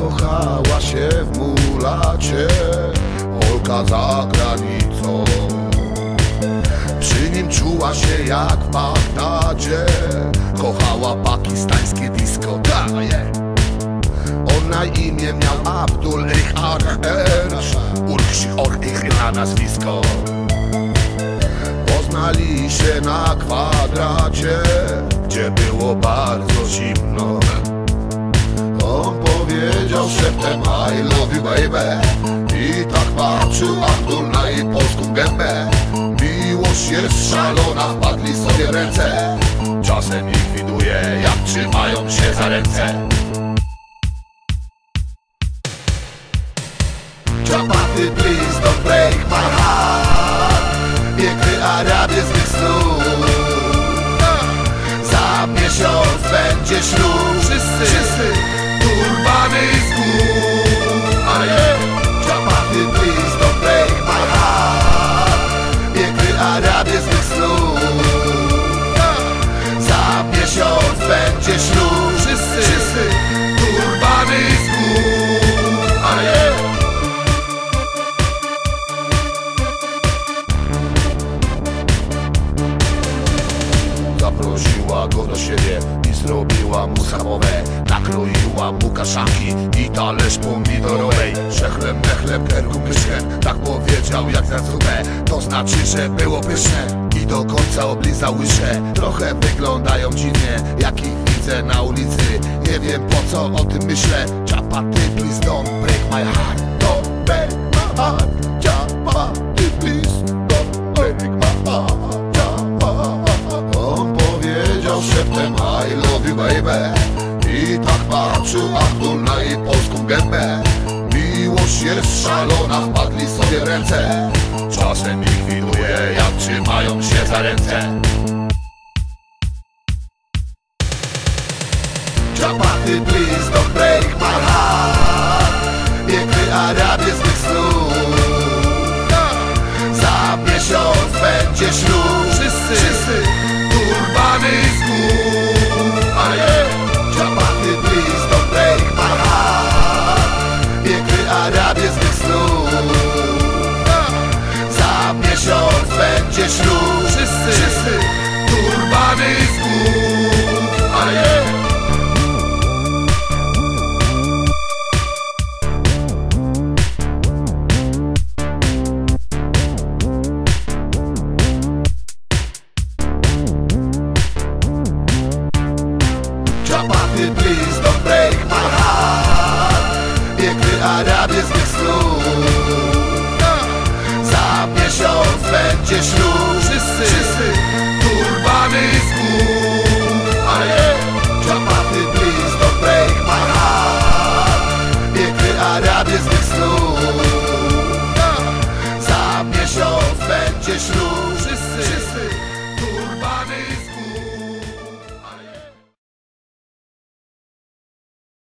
Zakochała się w mulacie Polka za granicą. Przy nim czuła się jak w Bagdadzie Kochała pakistańskie disco. Daje On na imię miał Abdul Ich Arher Urkshi Or Ich na nazwisko. Poznali się na kwadracie Gdzie było bardzo zimno powiedział szeptem I love you baby I tak patrzył Abdul na jej polską gębę. Miłość jest szalona, wpadli sobie ręce. Czasem ich widuje, jak trzymają się za ręce. Chapaty, please don't break my heart. Piękny Arabie z mych snów Za miesiąc będzie ślub. Wszyscy, wszyscy. Turbany Go do siebie i zrobiła mu schabowe Nakroiła mu kaszanki i talerz pomidorowej. Że chleb, me chleb, kerku, myszkę Tak powiedział jak na zupę To znaczy, że było pyszne. I do końca oblizał łyżkę. Trochę wyglądają dziwnie Jak ich widzę na ulicy. Nie wiem po co o tym myślę. Chapaty, please don't baby I tak patrzył Abdul na jej polską gębę. Miłość jest szalona, wpadli sobie w ręce. Czasem ich widuje, jak trzymają się za ręce czasy, turbany w. wszyscy, Turbany z gór. Ale czapaty please don't break my heart. Piękny Arabie z tych snów Za miesiąc będzie ślub